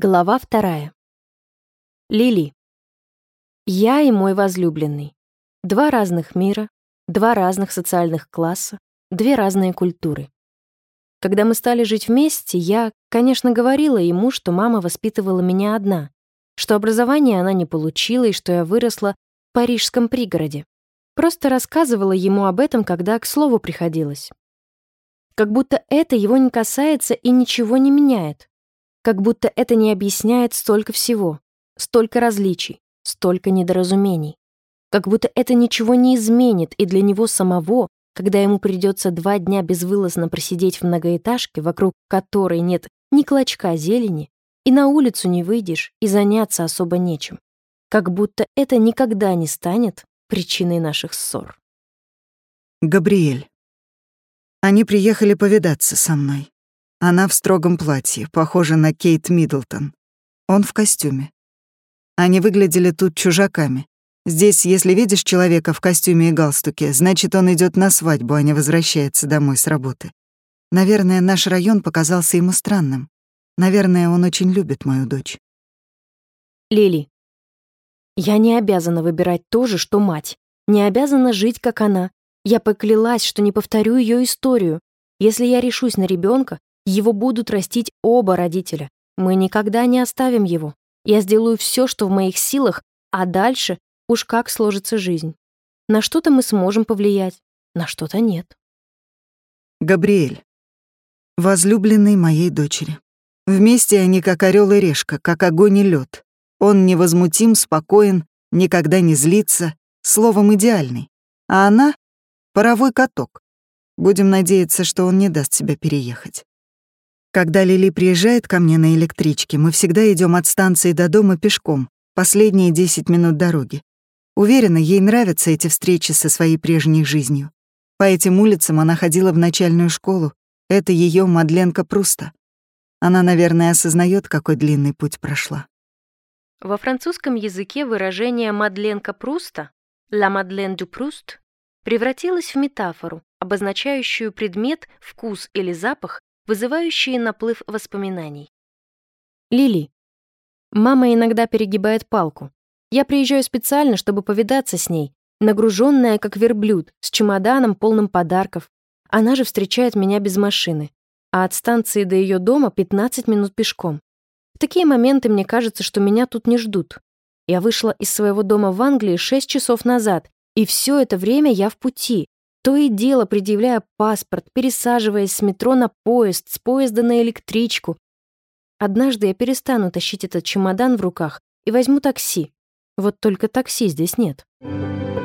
Глава вторая. Лили. Я и мой возлюбленный. Два разных мира, два разных социальных класса, две разные культуры. Когда мы стали жить вместе, я, конечно, говорила ему, что мама воспитывала меня одна, что образование она не получила и что я выросла в парижском пригороде. Просто рассказывала ему об этом, когда к слову приходилось. Как будто это его не касается и ничего не меняет как будто это не объясняет столько всего, столько различий, столько недоразумений. Как будто это ничего не изменит и для него самого, когда ему придется два дня безвылазно просидеть в многоэтажке, вокруг которой нет ни клочка зелени, и на улицу не выйдешь, и заняться особо нечем. Как будто это никогда не станет причиной наших ссор. Габриэль. Они приехали повидаться со мной. Она в строгом платье, похожа на Кейт Миддлтон. Он в костюме. Они выглядели тут чужаками. Здесь, если видишь человека в костюме и галстуке, значит, он идет на свадьбу, а не возвращается домой с работы. Наверное, наш район показался ему странным. Наверное, он очень любит мою дочь. Лили. Я не обязана выбирать то же, что мать. Не обязана жить, как она. Я поклялась, что не повторю ее историю. Если я решусь на ребенка, его будут растить оба родителя. Мы никогда не оставим его. Я сделаю все, что в моих силах, а дальше уж как сложится жизнь. На что-то мы сможем повлиять, на что-то нет. Габриэль. Возлюбленный моей дочери. Вместе они как орел и решка, как огонь и лед. Он невозмутим, спокоен, никогда не злится, словом, идеальный. А она — паровой каток. Будем надеяться, что он не даст себя переехать. Когда Лили приезжает ко мне на электричке, мы всегда идем от станции до дома пешком, последние 10 минут дороги. Уверена, ей нравятся эти встречи со своей прежней жизнью. По этим улицам она ходила в начальную школу. Это ее Мадленка Пруста. Она, наверное, осознает, какой длинный путь прошла. Во французском языке выражение «Мадленка Пруста» «La Madeleine du Proust» превратилось в метафору, обозначающую предмет, вкус или запах, вызывающие наплыв воспоминаний. Лили. Мама иногда перегибает палку. Я приезжаю специально, чтобы повидаться с ней, нагруженная как верблюд, с чемоданом, полным подарков. Она же встречает меня без машины, а от станции до ее дома 15 минут пешком. В такие моменты мне кажется, что меня тут не ждут. Я вышла из своего дома в Англии 6 часов назад, и все это время я в пути, то и дело предъявляя паспорт, пересаживаясь с метро на поезд, с поезда на электричку. Однажды я перестану тащить этот чемодан в руках и возьму такси. Вот только такси здесь нет. Thank